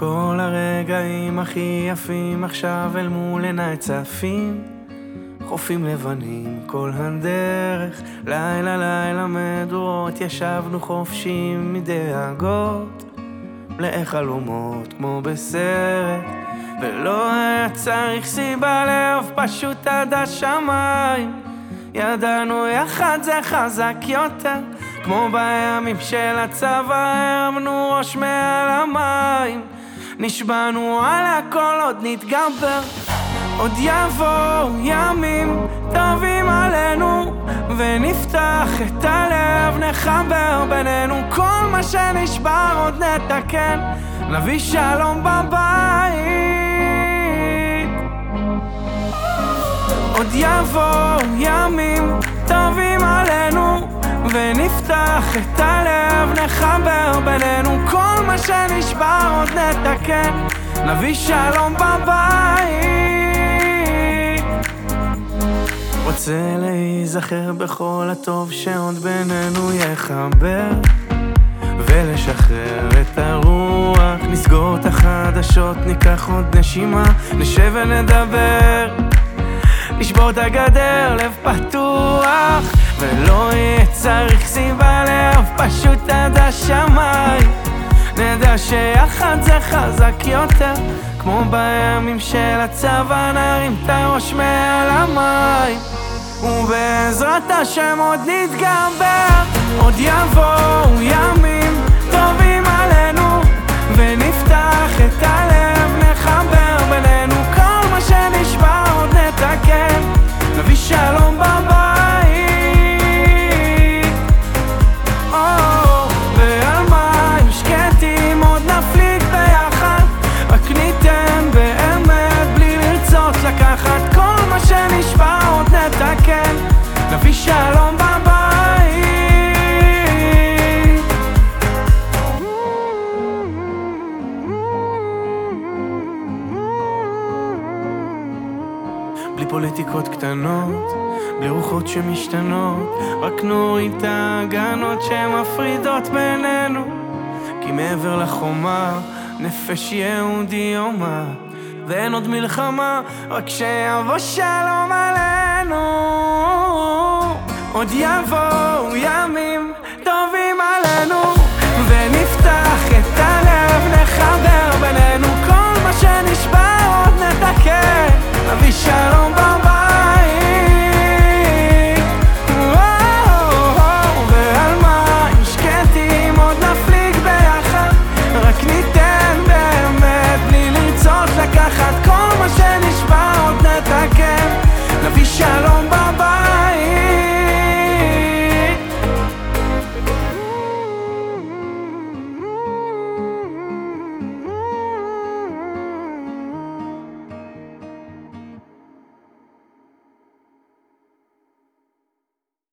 כל הרגעים הכי יפים עכשיו אל מול עיניי צפים. חופים לבנים כל הדרך לילה לילה מדורות ישבנו חופשים מדאגות. מלאי חלומות כמו בסרט ולא היה צריך סיבה לאהוב פשוט עד השמיים. ידענו יחד זה חזק יותר כמו בימים של הצבא הרמנו ראש מעל המים נשבענו על הכל עוד נתגבר. עוד יבואו ימים טובים עלינו ונפתח את הלב, נחבר בינינו. כל מה שנשבר עוד נתקן. נביא שלום בבית. עוד יבואו ימים טובים עלינו ונפתח את הלב, נחבר בינינו שנשבר עוד נתקן. נביא שלום בבית. רוצה להיזכר בכל הטוב שעוד בינינו יחבר ולשחרר את הרוח. נסגור את החדשות, ניקח עוד נשימה נשב ונדבר. נשבור את הגדר, לב פתוח ולא יהיה צריך נדע שיחד זה חזק יותר כמו בימים של הצבא נרים את הראש מעל המים. ובעזרת השם עוד נתגבר עוד יבואו ימים בלי פוליטיקות קטנות, בלי רוחות שמשתנות, רק נוריד את ההגנות שמפרידות בינינו. כי מעבר לחומה, נפש יהודי יומה, ואין עוד מלחמה, רק שיבוא שלום עלינו. עוד יבואו ימים